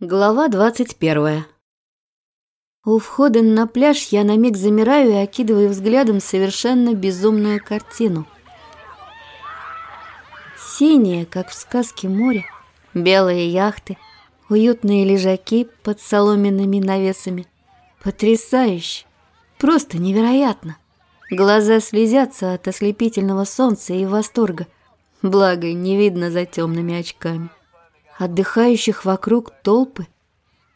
Глава двадцать первая. У входа на пляж я на миг замираю и окидываю взглядом совершенно безумную картину. Синее, как в сказке море, белые яхты, уютные лежаки под соломенными навесами. Потрясающе! Просто невероятно! Глаза слезятся от ослепительного солнца и восторга, благо не видно за темными очками отдыхающих вокруг толпы.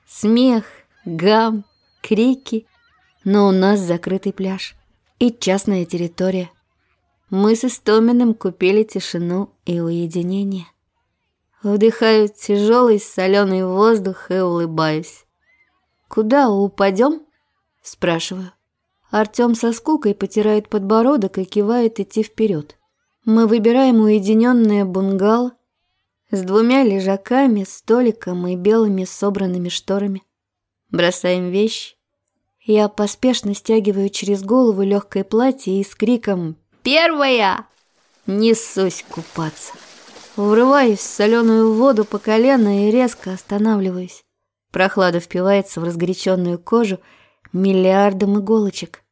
Смех, гам, крики. Но у нас закрытый пляж и частная территория. Мы с Истоминым купили тишину и уединение. Вдыхаю тяжелый соленый воздух и улыбаюсь. «Куда упадем?» – спрашиваю. Артем со скукой потирает подбородок и кивает идти вперед. Мы выбираем уединенное бунгало, с двумя лежаками, столиком и белыми собранными шторами. Бросаем вещи. Я поспешно стягиваю через голову легкое платье и с криком «Первая!» несусь купаться. Врываюсь в соленую воду по колено и резко останавливаюсь. Прохлада впивается в разгоряченную кожу миллиардом иголочек.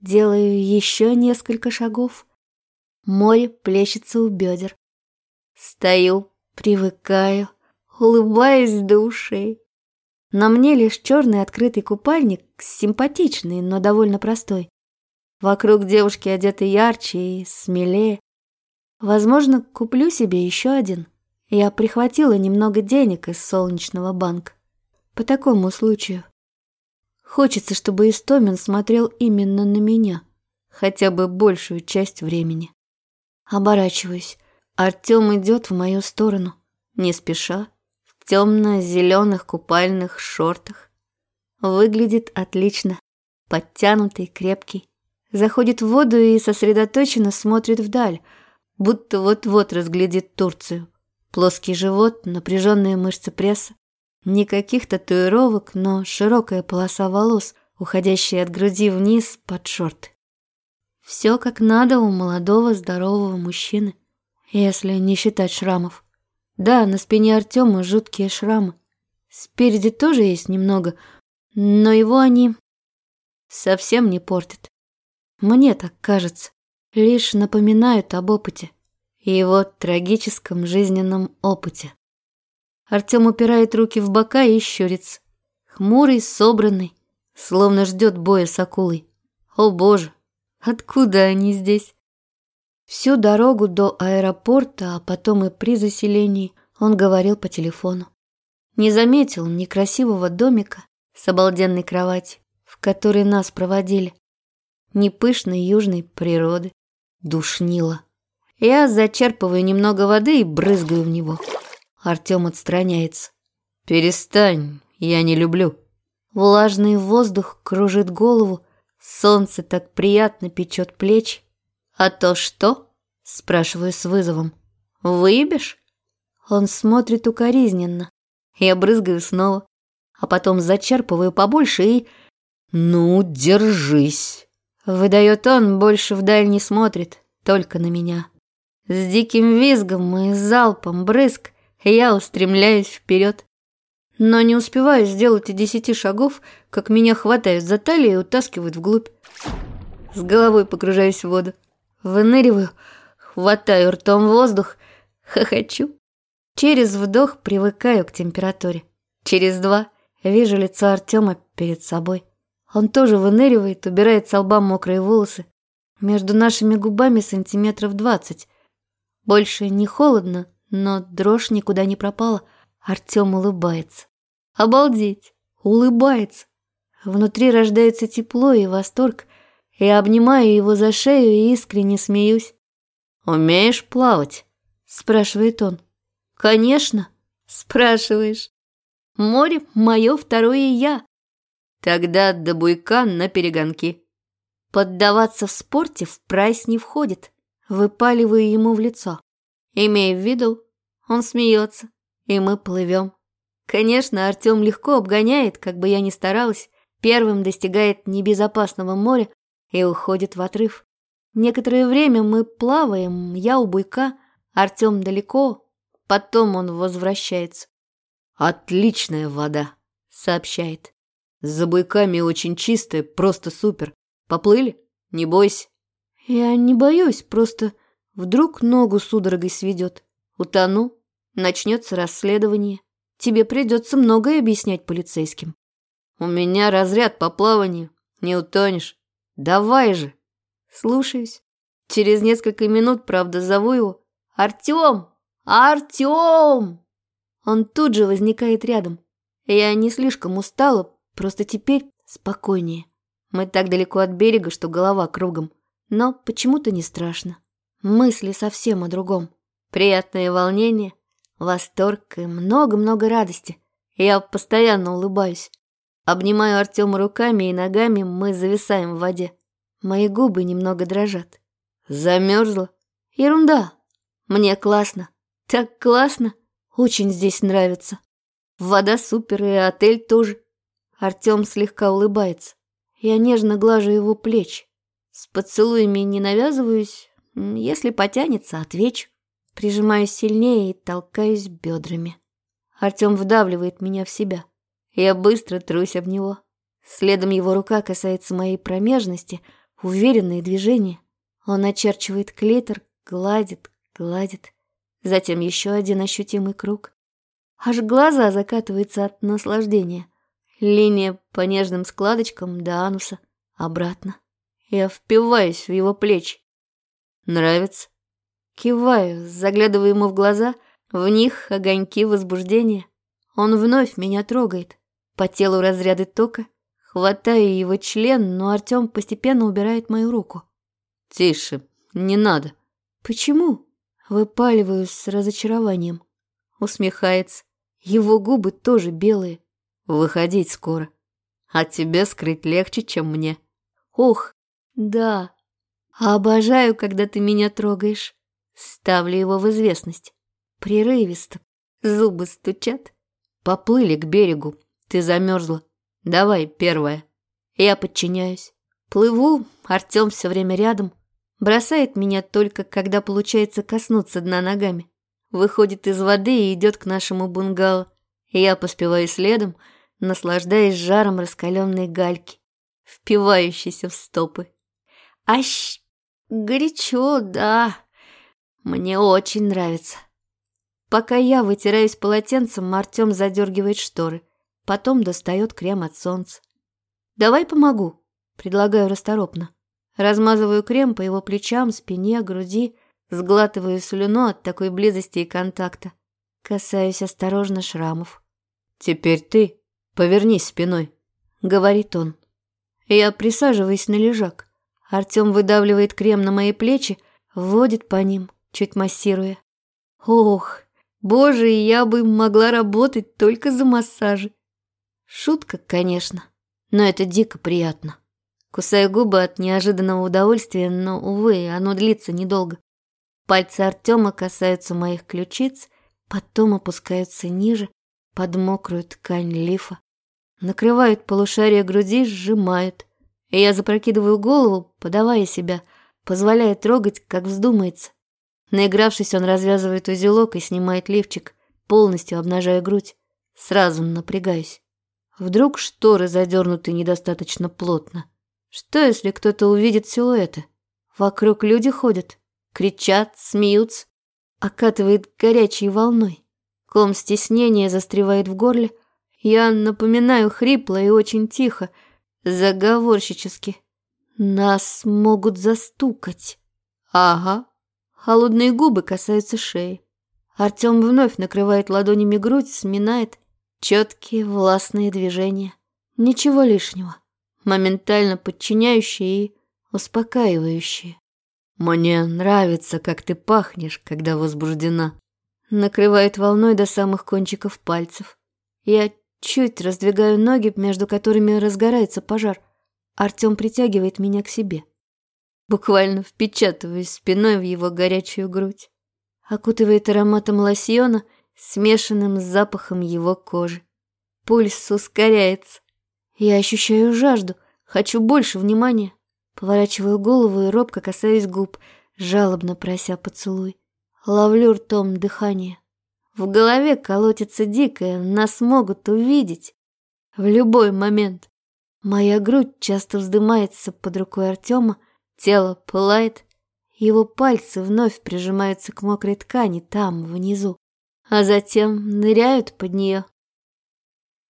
Делаю еще несколько шагов. Море плещется у бедер. Стою, привыкаю, улыбаюсь душей. На мне лишь черный открытый купальник, симпатичный, но довольно простой. Вокруг девушки одеты ярче и смелее. Возможно, куплю себе еще один. Я прихватила немного денег из солнечного банка. По такому случаю. Хочется, чтобы Истомин смотрел именно на меня. Хотя бы большую часть времени. Оборачиваюсь. Артем идет в мою сторону, не спеша, в темно-зеленых купальных шортах. Выглядит отлично, подтянутый, крепкий. Заходит в воду и сосредоточенно смотрит вдаль, будто вот-вот разглядит Турцию. Плоский живот, напряженные мышцы пресса. Никаких татуировок, но широкая полоса волос, уходящая от груди вниз под шорты. Все как надо у молодого здорового мужчины если не считать шрамов. Да, на спине Артема жуткие шрамы. Спереди тоже есть немного, но его они совсем не портят. Мне так кажется, лишь напоминают об опыте, его трагическом жизненном опыте. Артем упирает руки в бока и щурится. Хмурый, собранный, словно ждет боя с акулой. О боже, откуда они здесь? Всю дорогу до аэропорта, а потом и при заселении, он говорил по телефону. Не заметил ни красивого домика с обалденной кроватью, в которой нас проводили, ни пышной южной природы. Душнило. Я зачерпываю немного воды и брызгаю в него. Артем отстраняется. «Перестань, я не люблю». Влажный воздух кружит голову, солнце так приятно печет плечи. «А то что?» – спрашиваю с вызовом. «Выебешь?» Он смотрит укоризненно. Я брызгаю снова, а потом зачерпываю побольше и... «Ну, держись!» Выдает он, больше вдаль не смотрит, только на меня. С диким визгом и залпом брызг я устремляюсь вперед. Но не успеваю сделать и десяти шагов, как меня хватают за талию и утаскивают вглубь. С головой погружаюсь в воду. Выныриваю, хватаю ртом воздух, хохочу. Через вдох привыкаю к температуре. Через два вижу лицо Артема перед собой. Он тоже выныривает, убирает с лба мокрые волосы. Между нашими губами сантиметров двадцать. Больше не холодно, но дрожь никуда не пропала. Артем улыбается. Обалдеть! Улыбается. Внутри рождается тепло и восторг. Я обнимаю его за шею и искренне смеюсь. «Умеешь плавать?» – спрашивает он. «Конечно», – спрашиваешь. «Море – мое второе я». Тогда до буйка на перегонки. Поддаваться в спорте в прайс не входит. Выпаливаю ему в лицо. Имея в виду, он смеется, и мы плывем. Конечно, Артем легко обгоняет, как бы я ни старалась, первым достигает небезопасного моря, и уходит в отрыв. Некоторое время мы плаваем, я у буйка, Артем далеко, потом он возвращается. «Отличная вода», — сообщает. «За буйками очень чистая, просто супер. Поплыли? Не бойся». «Я не боюсь, просто вдруг ногу судорогой сведет. Утону, начнется расследование. Тебе придется многое объяснять полицейским». «У меня разряд по плаванию, не утонешь. Давай же!» «Слушаюсь. Через несколько минут, правда, зову его. Артем! Артем!» Он тут же возникает рядом. Я не слишком устала, просто теперь спокойнее. Мы так далеко от берега, что голова кругом. Но почему-то не страшно. Мысли совсем о другом. Приятное волнение, восторг и много-много радости. Я постоянно улыбаюсь. Обнимаю Артема руками и ногами, мы зависаем в воде. Мои губы немного дрожат. Замерзла? Ерунда. Мне классно. Так классно. Очень здесь нравится. Вода супер, и отель тоже. Артем слегка улыбается. Я нежно глажу его плечи. С поцелуями не навязываюсь. Если потянется, отвечу. Прижимаюсь сильнее и толкаюсь бедрами. Артем вдавливает меня в себя. Я быстро трусь об него. Следом его рука касается моей промежности, уверенные движения. Он очерчивает клитор, гладит, гладит затем еще один ощутимый круг. Аж глаза закатываются от наслаждения. Линия по нежным складочкам до ануса, обратно. Я впиваюсь в его плечи. Нравится? Киваю, заглядываю ему в глаза, в них огоньки возбуждения. Он вновь меня трогает. По телу разряды тока. Хватаю его член, но Артем постепенно убирает мою руку. «Тише, не надо». «Почему?» Выпаливаю с разочарованием. Усмехается. Его губы тоже белые. Выходить скоро. А тебе скрыть легче, чем мне. Ох, да. Обожаю, когда ты меня трогаешь. Ставлю его в известность. Прерывисто. Зубы стучат. Поплыли к берегу. Ты замерзла. Давай, первая. Я подчиняюсь. Плыву, Артем все время рядом. Бросает меня только, когда получается коснуться дна ногами. Выходит из воды и идет к нашему бунгало. Я поспеваю следом, наслаждаясь жаром раскаленной гальки, впивающейся в стопы. Ащ, горячо, да. Мне очень нравится. Пока я вытираюсь полотенцем, Артем задергивает шторы. Потом достает крем от солнца. «Давай помогу», — предлагаю расторопно. Размазываю крем по его плечам, спине, груди, сглатываю слюну от такой близости и контакта. Касаюсь осторожно шрамов. «Теперь ты повернись спиной», — говорит он. Я присаживаюсь на лежак. Артем выдавливает крем на мои плечи, вводит по ним, чуть массируя. Ох, боже, я бы могла работать только за массажи. Шутка, конечно, но это дико приятно. Кусаю губы от неожиданного удовольствия, но, увы, оно длится недолго. Пальцы Артема касаются моих ключиц, потом опускаются ниже, под мокрую ткань лифа. Накрывают полушарие груди, сжимают. И я запрокидываю голову, подавая себя, позволяя трогать, как вздумается. Наигравшись, он развязывает узелок и снимает лифчик, полностью обнажая грудь. Сразу напрягаюсь. Вдруг шторы задернуты недостаточно плотно. Что, если кто-то увидит силуэты? Вокруг люди ходят, кричат, смеются, окатывает горячей волной. Ком стеснения застревает в горле. Я напоминаю хрипло и очень тихо, заговорщически. Нас могут застукать. Ага. Холодные губы касаются шеи. Артем вновь накрывает ладонями грудь, сминает. Четкие властные движения. Ничего лишнего моментально подчиняющие и успокаивающие. «Мне нравится, как ты пахнешь, когда возбуждена», накрывает волной до самых кончиков пальцев. Я чуть раздвигаю ноги, между которыми разгорается пожар. Артем притягивает меня к себе. Буквально впечатываюсь спиной в его горячую грудь. Окутывает ароматом лосьона, смешанным с запахом его кожи. Пульс ускоряется. Я ощущаю жажду, хочу больше внимания. Поворачиваю голову и робко касаюсь губ, жалобно прося поцелуй. Ловлю ртом дыхание. В голове колотится дикое, нас могут увидеть. В любой момент. Моя грудь часто вздымается под рукой Артема, тело пылает, его пальцы вновь прижимаются к мокрой ткани там, внизу, а затем ныряют под нее